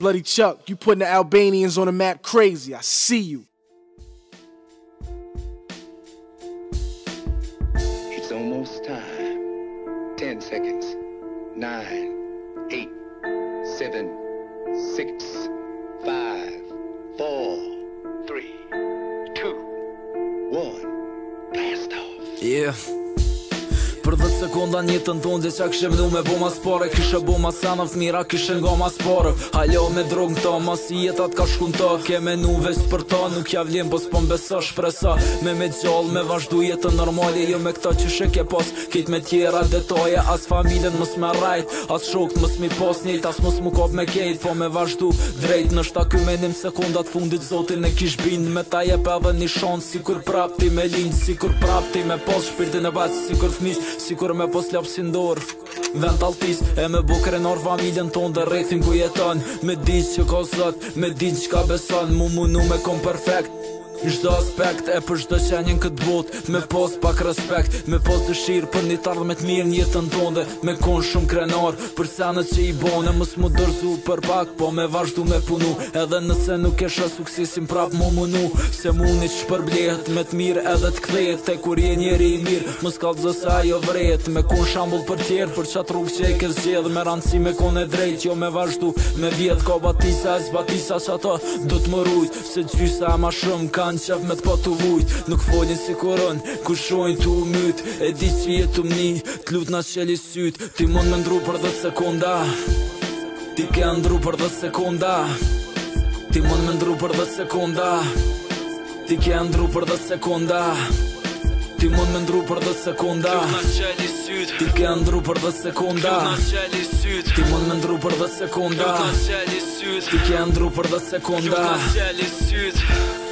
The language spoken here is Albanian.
Bloody Chuck, you putting the Albanians on the map crazy. I see you. It's almost time. Ten seconds. Nine, eight, seven, six, five, four, three, two, one. Blast off. Yeah. Për 10 sekonda një të ndonë dhe qa këshem mdu me bo ma spore Kështë bo ma sanë fëtë mira kështë nga ma spore Halo me drogën në ta ma si jetat ka shkun ta Keme nu veç për ta nuk ja vlim po s'pon besa shpresa Me me gjallë, me vazhdu jetë normali Jo me këta që shë ke pas kejt me tjera detoje As familin mës me rajt As shokt mës mi pas njët as mës mu kap me kejt Po me vazhdu drejt në shta ky menim sekundat fundit zotin në kish bind Me ta je edhe një shonë si kur prapti me linj Si kur prapti me pas shpirtin e bas si kur fmis Sikur me pos lap si ndor Vend taltis e me bukre nor familjen ton Dhe rejthin ku jeton Me di që ka zot, me di që ka beson Mu mundu me kom perfekt shdo aspekt e për shdo qenjen këtë bot Me pos pak respekt, me pos dëshirë Për një tardhë me të mirë një të ndonë Dhe me kon shumë krenar Për senet që i bone Mës më dërzu për pak Po me vazhdu me punu Edhe nëse nuk e shë suksisim prap mu munu Se mundi që përblehet me të mirë edhe të kthejt Te kur je njeri i mirë Mës kalë zës jo vrejt Me kon shambull për tjerë Për qatë rrugë që e kësë gjedhë Me rancë me kon e drejt Jo me vazhdu me vjetë zbatisa Do të gjysa shumë kanë qef me t'pa t'u vujt Nuk folin si koron, ku shojnë t'u umyt E di që jetë t'u mni, t'lut na qeli syt Ti mund me ndru për dhe sekunda Ti ke ndru për dhe sekunda Ti mund me ndru për dhe sekunda Ti ke ndru për dhe sekunda Ti mund me ndru për dhe sekunda Ti ke ndru për dhe sekunda Ti mund me ndru për dhe sekunda Ti ke ndru për dhe sekunda Ti ke ndru për dhe sekunda